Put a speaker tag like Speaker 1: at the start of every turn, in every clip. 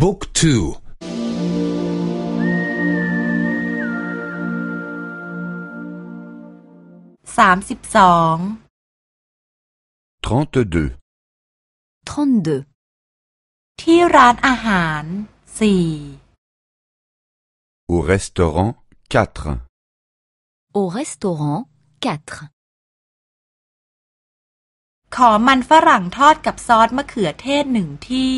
Speaker 1: บุ๊กทู
Speaker 2: สามสิบสอง
Speaker 3: 32.
Speaker 4: 32.
Speaker 2: ที่ร้านอาหารสี่
Speaker 3: Au restaurant 4.
Speaker 4: Au restaurant 4.
Speaker 2: ขอมันฝรั่งทอดกับซอสมะเขือเทศหนึ่งที่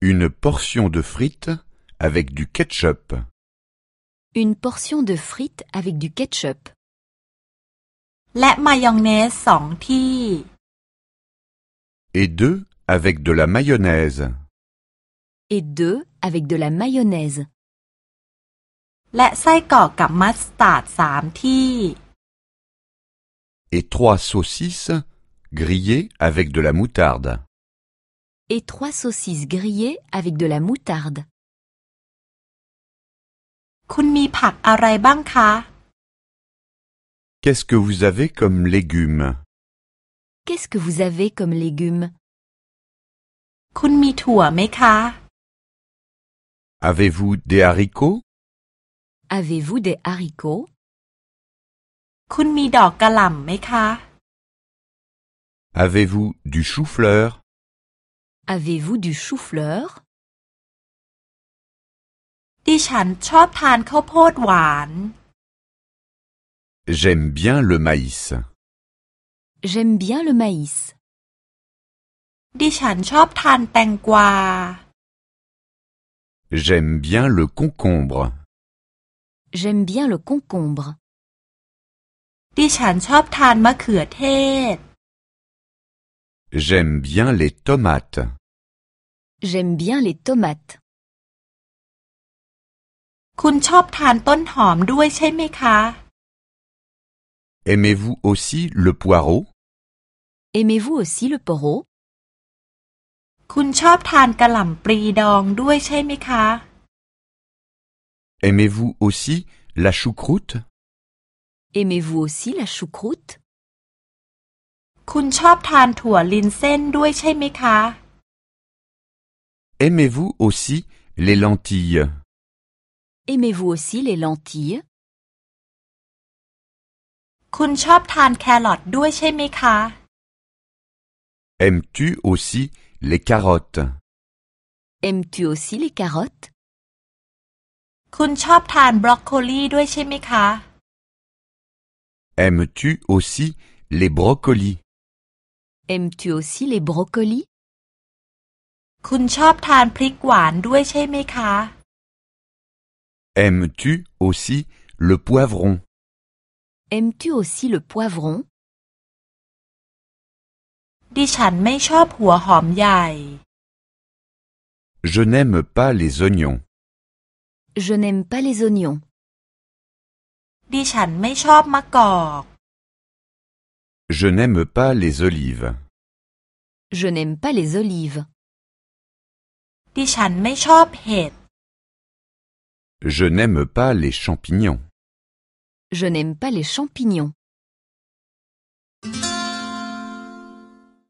Speaker 3: Une portion de frites avec du ketchup.
Speaker 4: Une portion de frites avec du ketchup.
Speaker 3: Et deux avec de la mayonnaise.
Speaker 4: Et deux avec de la mayonnaise.
Speaker 3: Et trois saucisses grillées avec de la moutarde
Speaker 4: et trois saucisses grillées avec de la moutarde.
Speaker 3: Qu'est-ce que vous avez comme légumes?
Speaker 4: Qu'est-ce que vous avez comme légumes?
Speaker 3: Avez-vous des haricots?
Speaker 4: Avez-vous des haricots?
Speaker 3: Avez-vous du chou-fleur?
Speaker 4: Avez-vous du chou-fleur
Speaker 2: ดิฉันชอบทานข้าวโพดหวาน
Speaker 3: J'aime bien le maïs.
Speaker 4: J'aime bien le maïs.
Speaker 2: ดิฉันชอบทานแตงกวา
Speaker 3: J'aime bien le concombre.
Speaker 4: J'aime bien le concombre.
Speaker 2: ดิฉันชอบทานมะเขือเทศ
Speaker 3: J'aime bien les tomates.
Speaker 4: J'aime bien les tomates.
Speaker 3: Aimez-vous aussi le poireau?
Speaker 4: Aimez-vous aussi le poireau?
Speaker 3: Aimez-vous aussi la choucroute?
Speaker 4: Aimez-vous aussi la choucroute?
Speaker 3: Aimez-vous aussi les lentilles
Speaker 4: Aimez-vous aussi les lentilles
Speaker 2: คุณชอบทานแครอทด้วยใช่ไหมคะ
Speaker 3: Aimes-tu aussi les carottes
Speaker 4: Aimes-tu aussi les carottes
Speaker 2: คุณชอบทานบรอกโคลีด้วยใช่ไหมคะ
Speaker 3: Aimes-tu aussi les brocolis
Speaker 4: Aimes-tu aussi les brocolis
Speaker 2: คุณชอบทานพริกหวานด้วยใช่ไหมคะ
Speaker 3: Aimes-tu aussi le poivron
Speaker 4: Aimes-tu aussi le poivron
Speaker 2: ดิฉันไม่ชอบหัวหอมใหญ่
Speaker 3: Je n'aime pas les oignons.
Speaker 4: Je n'aime pas les oignons.
Speaker 2: ดิฉันไม่ชอบมะกอก
Speaker 3: Je n'aime pas les olives.
Speaker 4: Je n'aime pas les olives.
Speaker 2: ดิฉันไม่ชอบเห็ด
Speaker 3: Je n'aime pas les champignons.
Speaker 4: Je n'aime pas les champignons.